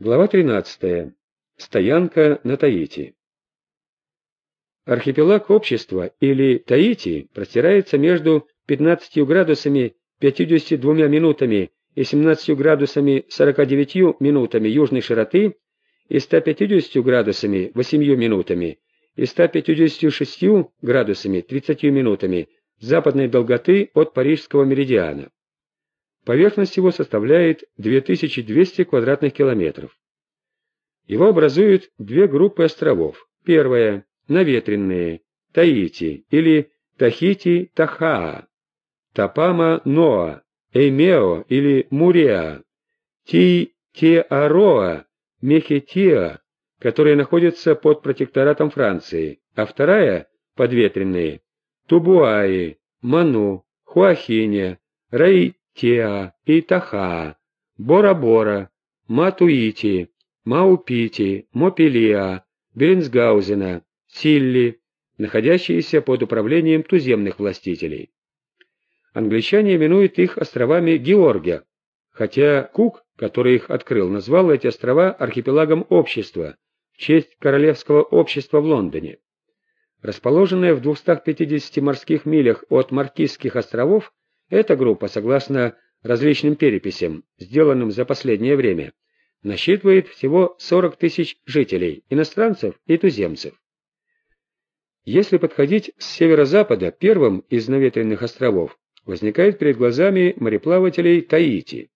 Глава 13. Стоянка на Таити. Архипелаг общества или Таити простирается между 15 градусами 52 минутами и 17 градусами 49 минутами южной широты и 150 градусами 8 минутами и 156 градусами 30 минутами западной долготы от Парижского меридиана. Поверхность его составляет 2200 квадратных километров. Его образуют две группы островов. Первая – наветренные, Таити или Тахити-Тахаа, Тапама-Ноа, Эймео или Муреа, Ти-Теароа, Мехетиа, которые находятся под протекторатом Франции, а вторая – подветренные, Тубуаи, Ману, Хуахиня, Раи Теа, Итаха, Бора-Бора, Матуити, Маупити, Мопелиа, Беренсгаузена, Силли, находящиеся под управлением туземных властителей. Англичане именуют их островами Георгия, хотя Кук, который их открыл, назвал эти острова архипелагом общества в честь Королевского общества в Лондоне. Расположенная в 250 морских милях от Маркизских островов, эта группа, согласно различным переписям, сделанным за последнее время, насчитывает всего 40 тысяч жителей, иностранцев и туземцев. Если подходить с северо-запада, первым из наветренных островов возникает перед глазами мореплавателей Таити.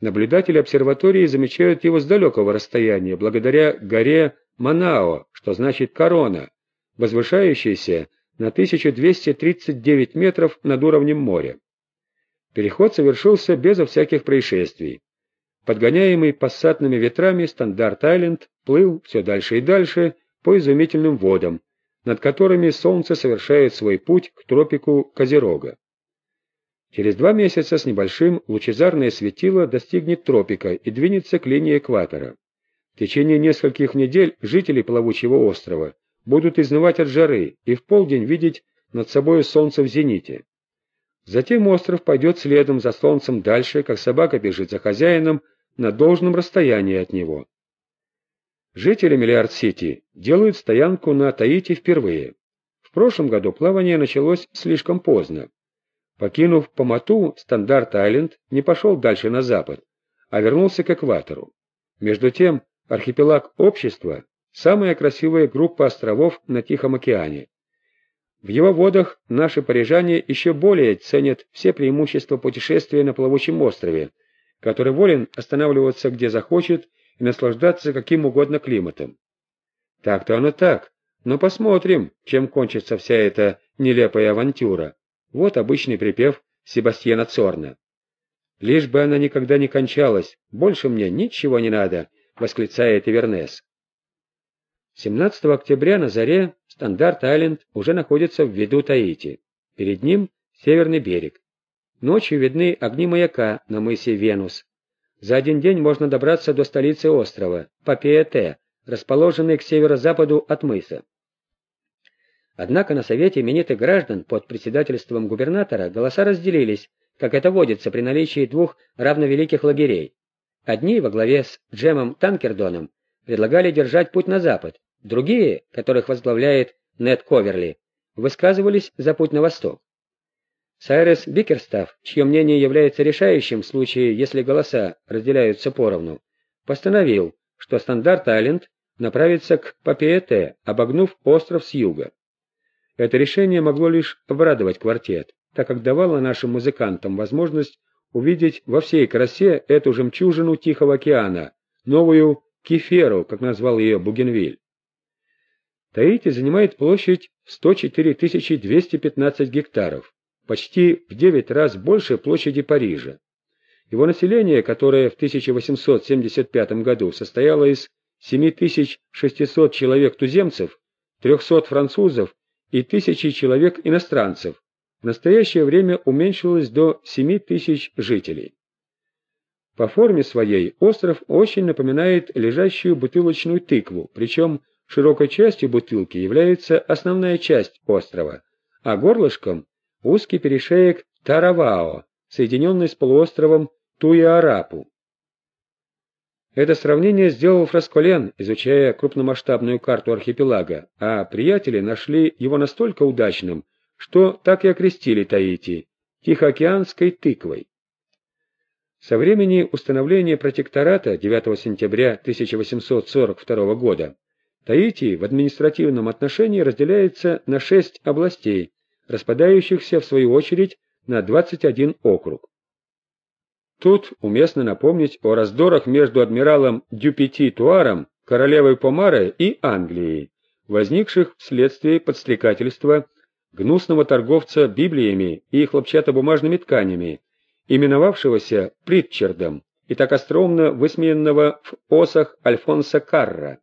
Наблюдатели обсерватории замечают его с далекого расстояния, благодаря горе Манао, что значит «корона», возвышающейся на 1239 метров над уровнем моря. Переход совершился безо всяких происшествий. Подгоняемый пассатными ветрами Стандарт-Айленд плыл все дальше и дальше по изумительным водам, над которыми солнце совершает свой путь к тропику Козерога. Через два месяца с небольшим лучезарное светило достигнет тропика и двинется к линии экватора. В течение нескольких недель жители плавучего острова будут изнывать от жары и в полдень видеть над собой солнце в зените. Затем остров пойдет следом за солнцем дальше, как собака бежит за хозяином на должном расстоянии от него. Жители Миллиард-Сити делают стоянку на Таити впервые. В прошлом году плавание началось слишком поздно. Покинув Помату, Стандарт-Айленд не пошел дальше на запад, а вернулся к экватору. Между тем, архипелаг общества – самая красивая группа островов на Тихом океане. В его водах наши парижане еще более ценят все преимущества путешествия на плавучем острове, который волен останавливаться где захочет и наслаждаться каким угодно климатом. Так-то оно так, но посмотрим, чем кончится вся эта нелепая авантюра. Вот обычный припев Себастьяна Цорна. «Лишь бы она никогда не кончалась, больше мне ничего не надо», — восклицает Ивернес. 17 октября на заре Стандарт-Айленд уже находится в виду Таити. Перед ним северный берег. Ночью видны огни маяка на мысе Венус. За один день можно добраться до столицы острова, Папиэ-Те, расположенной к северо-западу от мыса. Однако на Совете именитых граждан под председательством губернатора голоса разделились, как это водится при наличии двух равновеликих лагерей. Одни во главе с Джемом Танкердоном предлагали держать путь на запад, другие, которых возглавляет Нед Коверли, высказывались за путь на восток. Сайрес Бикерстав, чье мнение является решающим в случае, если голоса разделяются поровну, постановил, что Стандарт-Айленд направится к Папиэте, обогнув остров с юга. Это решение могло лишь обрадовать квартет, так как давало нашим музыкантам возможность увидеть во всей красе эту жемчужину Тихого океана, новую Кеферу, как назвал ее Бугенвиль. Таити занимает площадь 104 215 гектаров, почти в 9 раз больше площади Парижа. Его население, которое в 1875 году состояло из 7600 человек-туземцев, 300 французов и тысячи человек иностранцев, в настоящее время уменьшилось до 7 тысяч жителей. По форме своей остров очень напоминает лежащую бутылочную тыкву, причем широкой частью бутылки является основная часть острова, а горлышком – узкий перешеек Таравао, соединенный с полуостровом Туиарапу. Это сравнение сделал Фрасколен, изучая крупномасштабную карту архипелага, а приятели нашли его настолько удачным, что так и окрестили Таити – Тихоокеанской тыквой. Со времени установления протектората 9 сентября 1842 года Таити в административном отношении разделяется на шесть областей, распадающихся в свою очередь на 21 округ. Тут уместно напомнить о раздорах между адмиралом Дюпети Туаром, королевой Помары и Англией, возникших вследствие подстрекательства гнусного торговца библиями и хлопчатобумажными тканями, именовавшегося Притчардом и так остроумно высмеянного в осах Альфонса Карра.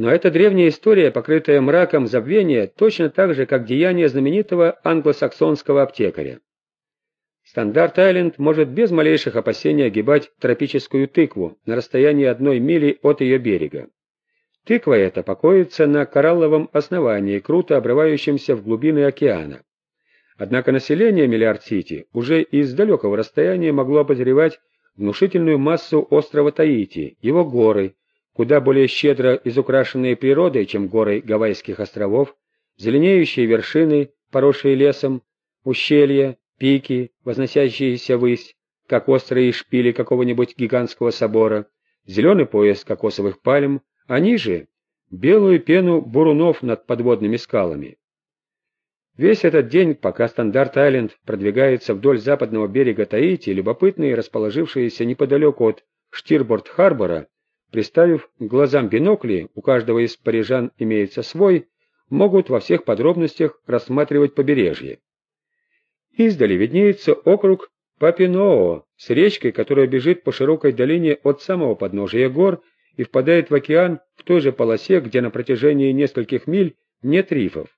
Но эта древняя история, покрытая мраком забвения, точно так же, как деяние знаменитого англосаксонского аптекаря. Стандарт-Айленд может без малейших опасений огибать тропическую тыкву на расстоянии одной мили от ее берега. Тыква эта покоится на коралловом основании, круто обрывающемся в глубины океана. Однако население Миллиард-Сити уже из далекого расстояния могло обозревать внушительную массу острова Таити, его горы, куда более щедро изукрашенные природой, чем горы Гавайских островов, зеленеющие вершины, поросшие лесом, ущелья, пики, возносящиеся ввысь, как острые шпили какого-нибудь гигантского собора, зеленый пояс кокосовых пальм, а ниже — белую пену бурунов над подводными скалами. Весь этот день, пока Стандарт-Айленд продвигается вдоль западного берега Таити, любопытные, расположившиеся неподалеку от Штирборд-Харбора, приставив к глазам бинокли, у каждого из парижан имеется свой, могут во всех подробностях рассматривать побережье. Издали виднеется округ Папиноо с речкой, которая бежит по широкой долине от самого подножия гор и впадает в океан в той же полосе, где на протяжении нескольких миль нет рифов.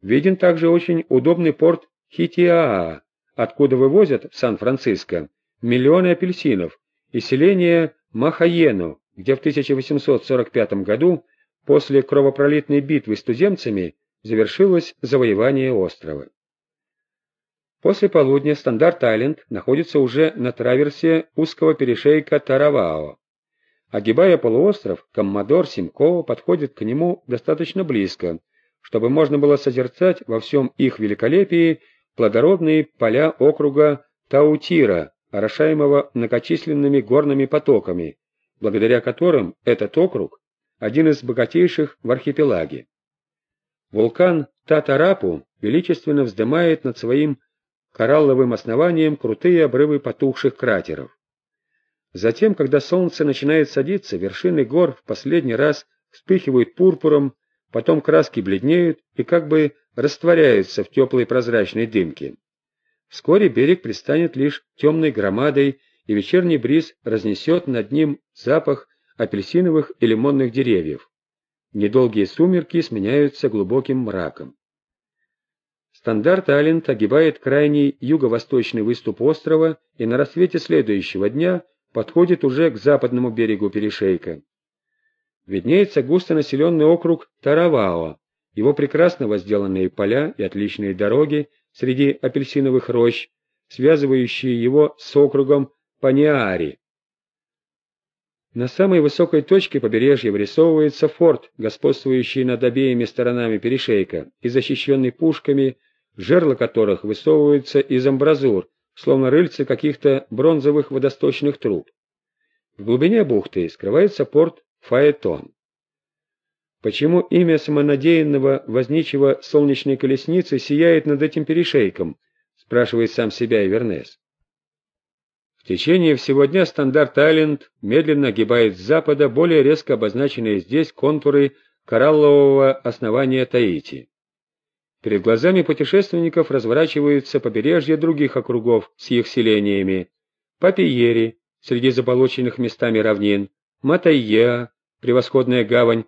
Виден также очень удобный порт Хитиаа, откуда вывозят в Сан-Франциско миллионы апельсинов, и селение Махаену, где в 1845 году после кровопролитной битвы с туземцами завершилось завоевание острова. После полудня Стандарт-Айленд находится уже на траверсе узкого перешейка Таравао. Огибая полуостров, коммодор Симкова подходит к нему достаточно близко, чтобы можно было созерцать во всем их великолепии плодородные поля округа Таутира, орошаемого многочисленными горными потоками, благодаря которым этот округ – один из богатейших в архипелаге. Вулкан Татарапу величественно вздымает над своим коралловым основанием крутые обрывы потухших кратеров. Затем, когда солнце начинает садиться, вершины гор в последний раз вспыхивают пурпуром, потом краски бледнеют и как бы растворяются в теплой прозрачной дымке. Вскоре берег пристанет лишь темной громадой, и вечерний бриз разнесет над ним запах апельсиновых и лимонных деревьев. Недолгие сумерки сменяются глубоким мраком. Стандарт-Айленд огибает крайний юго-восточный выступ острова и на рассвете следующего дня подходит уже к западному берегу перешейка. Виднеется густонаселенный округ Таравао, его прекрасно возделанные поля и отличные дороги среди апельсиновых рощ, связывающие его с округом Паниари. На самой высокой точке побережья вырисовывается форт, господствующий над обеими сторонами перешейка и защищенный пушками, жерла которых высовываются из амбразур, словно рыльцы каких-то бронзовых водосточных труб. В глубине бухты скрывается порт Фаэтон. Почему имя самонадеянного возничего солнечной колесницы сияет над этим перешейком, спрашивает сам себя Ивернес. В течение всего дня Стандарт-Айленд медленно огибает с запада более резко обозначенные здесь контуры кораллового основания Таити. Перед глазами путешественников разворачиваются побережья других округов с их селениями. Папиери, среди заполоченных местами равнин, Матайеа, превосходная гавань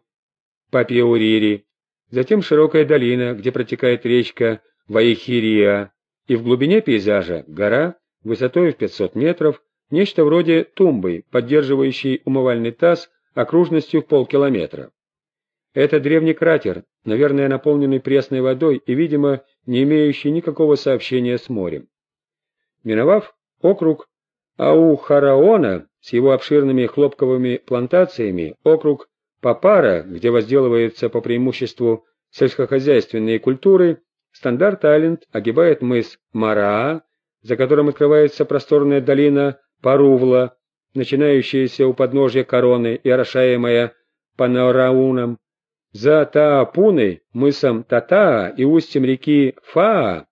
Папиурири, затем широкая долина, где протекает речка Ваихирия, и в глубине пейзажа гора высотой в 500 метров, нечто вроде тумбы, поддерживающей умывальный таз окружностью в полкилометра. Это древний кратер, наверное, наполненный пресной водой и, видимо, не имеющий никакого сообщения с морем. Миновав округ а у Хараона с его обширными хлопковыми плантациями округ Папара, где возделываются по преимуществу сельскохозяйственные культуры, Стандарт-Айленд огибает мыс Мараа, за которым открывается просторная долина Парувла, начинающаяся у подножья короны и орошаемая Панорауном. За Таапуной, мысом Татаа и устьем реки Фаа,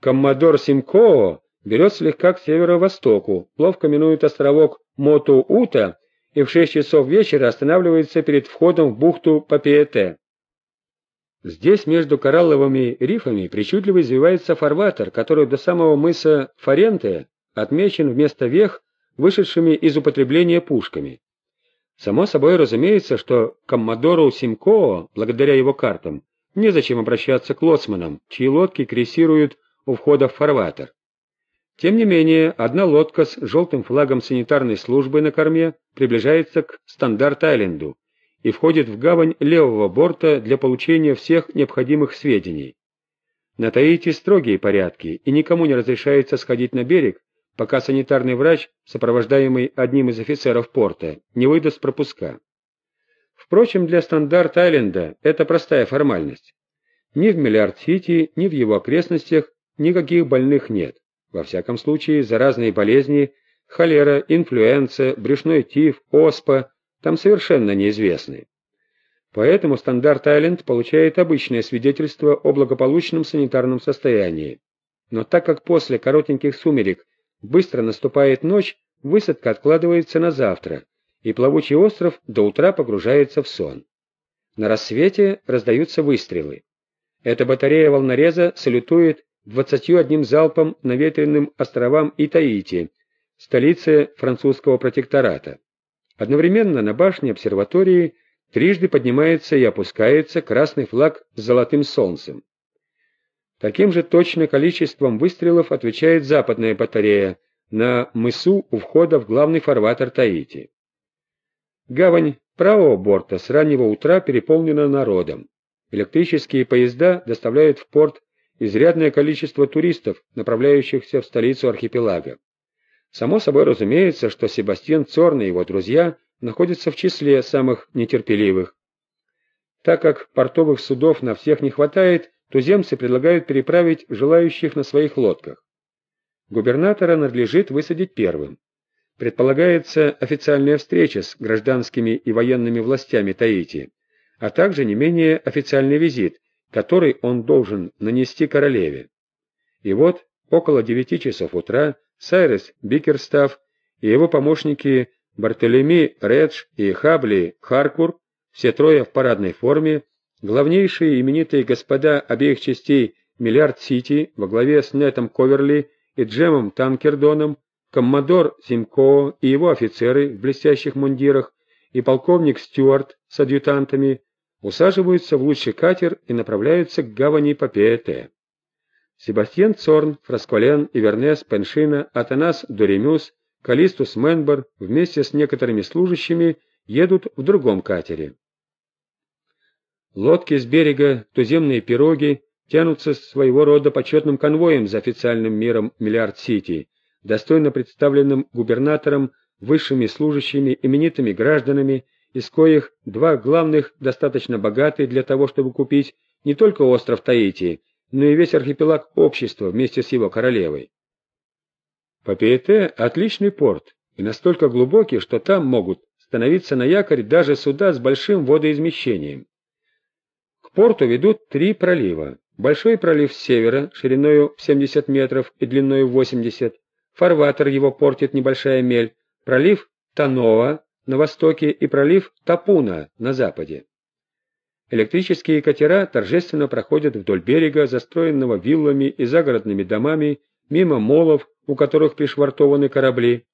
коммодор Симкоо берет слегка к северо-востоку, ловко минует островок Моту-Ута и в 6 часов вечера останавливается перед входом в бухту Папиэте. Здесь между коралловыми рифами причудливо извивается фарватер, который до самого мыса Фаренте отмечен вместо вех вышедшими из употребления пушками. Само собой разумеется, что коммодору Симкоо, благодаря его картам, незачем обращаться к лоцманам, чьи лодки крейсируют у входа в фарватер. Тем не менее, одна лодка с желтым флагом санитарной службы на корме приближается к Стандарт-Айленду и входит в гавань левого борта для получения всех необходимых сведений. На Таити строгие порядки, и никому не разрешается сходить на берег, пока санитарный врач, сопровождаемый одним из офицеров порта, не выдаст пропуска. Впрочем, для Стандарт-Айленда это простая формальность. Ни в Миллиард-Сити, ни в его окрестностях никаких больных нет. Во всяком случае, заразные болезни, холера, инфлюенция, брюшной тиф, оспа там совершенно неизвестны. Поэтому Стандарт-Айленд получает обычное свидетельство о благополучном санитарном состоянии. Но так как после коротеньких сумерек быстро наступает ночь, высадка откладывается на завтра, и плавучий остров до утра погружается в сон. На рассвете раздаются выстрелы. Эта батарея волнореза салютует 21 залпом наветренным островам и Таити, столице французского протектората. Одновременно на башне обсерватории трижды поднимается и опускается красный флаг с золотым солнцем. Таким же точно количеством выстрелов отвечает западная батарея на мысу у входа в главный фарватер Таити. Гавань правого борта с раннего утра переполнена народом. Электрические поезда доставляют в порт изрядное количество туристов, направляющихся в столицу архипелага. Само собой разумеется, что Себастьян Цорн и его друзья находятся в числе самых нетерпеливых. Так как портовых судов на всех не хватает, туземцы предлагают переправить желающих на своих лодках. Губернатора надлежит высадить первым. Предполагается официальная встреча с гражданскими и военными властями Таити, а также не менее официальный визит, который он должен нанести королеве. И вот, около девяти часов утра, Сайрес Бикерстав и его помощники Бартолеми Редж и Хабли Харкур, все трое в парадной форме, главнейшие именитые господа обеих частей Миллиард-Сити во главе с Нетом Коверли и Джемом Танкердоном, коммодор Симко и его офицеры в блестящих мундирах и полковник Стюарт с адъютантами усаживаются в лучший катер и направляются к гавани Папиэте. Себастьян Цорн, Фрасколен, Ивернес, Пеншина, Атанас Доремюс, Калистус Менбер вместе с некоторыми служащими едут в другом катере. Лодки с берега, туземные пироги тянутся своего рода почетным конвоем за официальным миром Миллиард-Сити, достойно представленным губернатором, высшими служащими, именитыми гражданами из коих два главных достаточно богаты для того, чтобы купить не только остров Таити, но и весь архипелаг общества вместе с его королевой. Папиэте – отличный порт, и настолько глубокий, что там могут становиться на якорь даже суда с большим водоизмещением. К порту ведут три пролива. Большой пролив с севера, шириной в 70 метров и длиной в 80, фарватер его портит небольшая мель, пролив Танова на востоке и пролив Тапуна на западе. Электрические катера торжественно проходят вдоль берега, застроенного виллами и загородными домами, мимо молов, у которых пришвартованы корабли.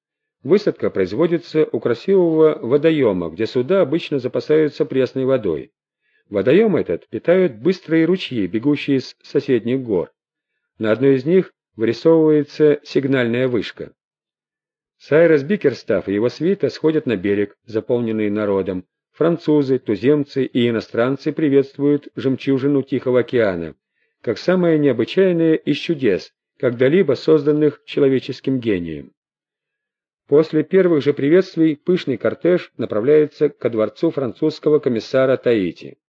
Высадка производится у красивого водоема, где суда обычно запасаются пресной водой. Водоем этот питают быстрые ручьи, бегущие из соседних гор. На одной из них вырисовывается сигнальная вышка. Сайрес Бикерстаф и его свита сходят на берег, заполненный народом. Французы, туземцы и иностранцы приветствуют жемчужину Тихого океана, как самое необычайное из чудес, когда-либо созданных человеческим гением. После первых же приветствий пышный кортеж направляется ко дворцу французского комиссара Таити.